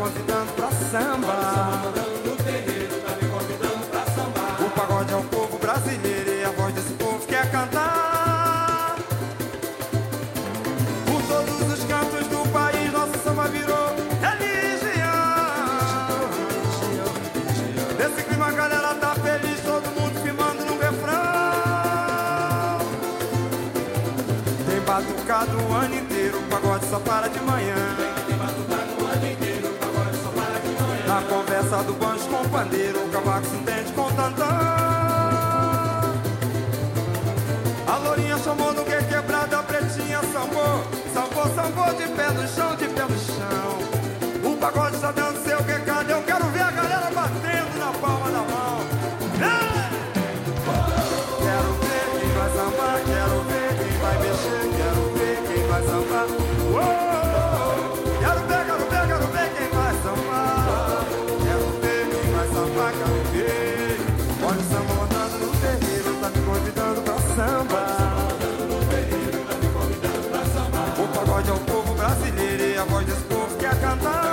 convidando pra samba. No terreiro tá me convidando pra sambar. O pagode é o povo brasileiro e a voz desse povo quer cantar. Por todos os cantos do país, nosso samba virou religião. Desse clima a galera tá feliz, todo mundo firmando no refrão. Tem batucado o ano inteiro, o pagode só para de manhã. Do banjo com pandeiro, o cavaco se entende com tantã. A lourinha chamou no que quebrada, a pretinha sambou. Sambou, sambou de pé no chão, a voz desse povo quer cantar.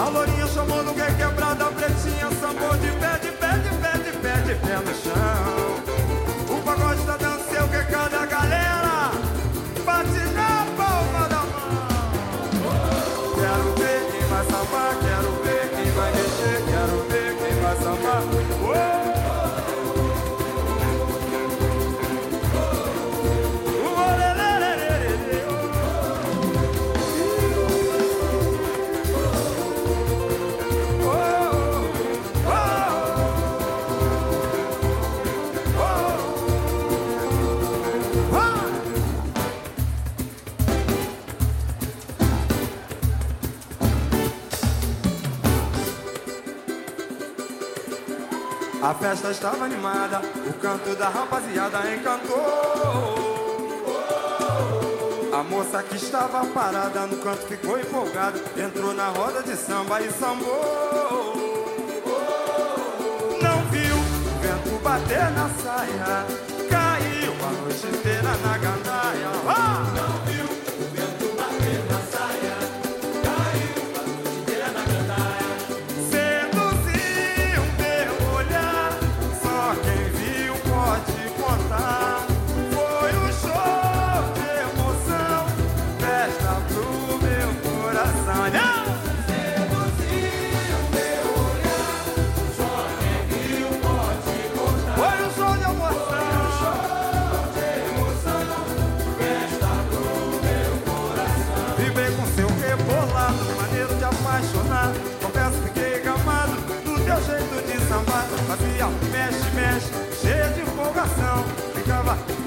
A chamou no que quebrada, a pretinha sambou de pé, de pé, de pé, de pé, de pé no chão. A festa estava animada, o canto da rapaziada encantou. A moça que estava parada no canto ficou empolgada, entrou na roda de samba e sambou. Não viu o vento bater na saia, caiu a noite inteira na gandaia. Ficava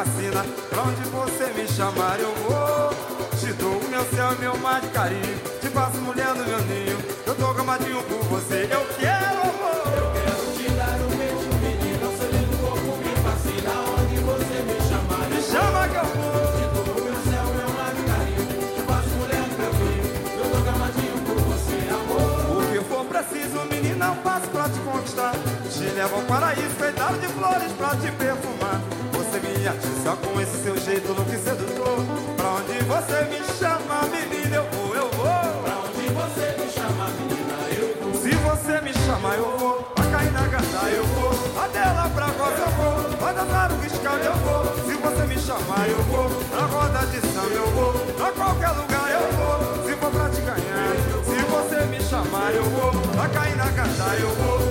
fascina. Pra onde você me chamar, eu vou. Te dou o meu céu meu mar de carinho. Te faço mulher no meu ninho. Eu tô gamadinho por você, eu quero amor. Quero te dar um beijo, menina. O sonho do corpo me fascina. Onde você me chamar, Me chama que eu vou. Te dou o meu céu, meu mar de carinho. Te faço mulher do meu filho. Eu tô gamadinho por você, amor. O que for preciso, menina, eu faço pra te conquistar. Te levo ao me atiça com esse seu jeito louco e sedutor. Pra onde você me chama, menina, eu vou, eu vou. Pra onde você me chama, menina, eu vou. Se você me chamar, eu vou. Pra cair na gata, eu vou. Até lá pra roça, eu vou. Pra dançar o riscal, eu vou. Se você me chamar, eu vou. Pra roda de samba, eu vou. Pra qualquer lugar, eu vou. Se for pra te ganhar, se Vai cair na cantar, eu vou